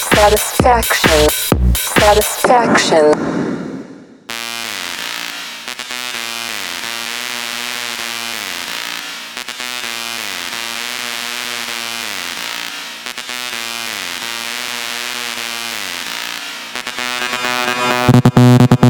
Satisfaction. Satisfaction. Push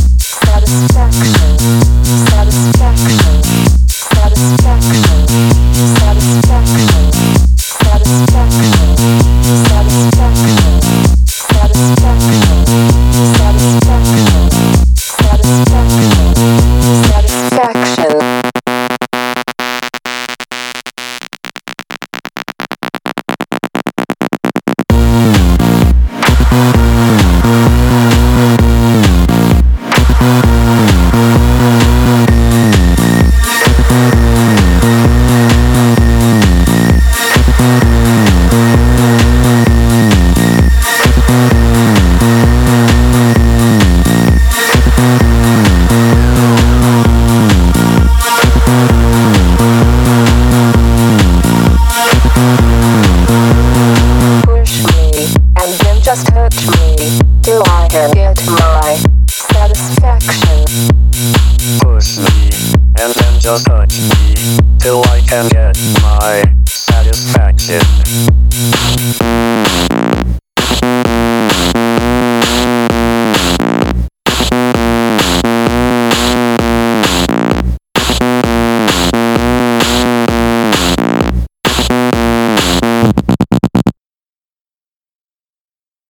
just touch me, till I can get my satisfaction. Push me, and then just touch me, till I can get my satisfaction.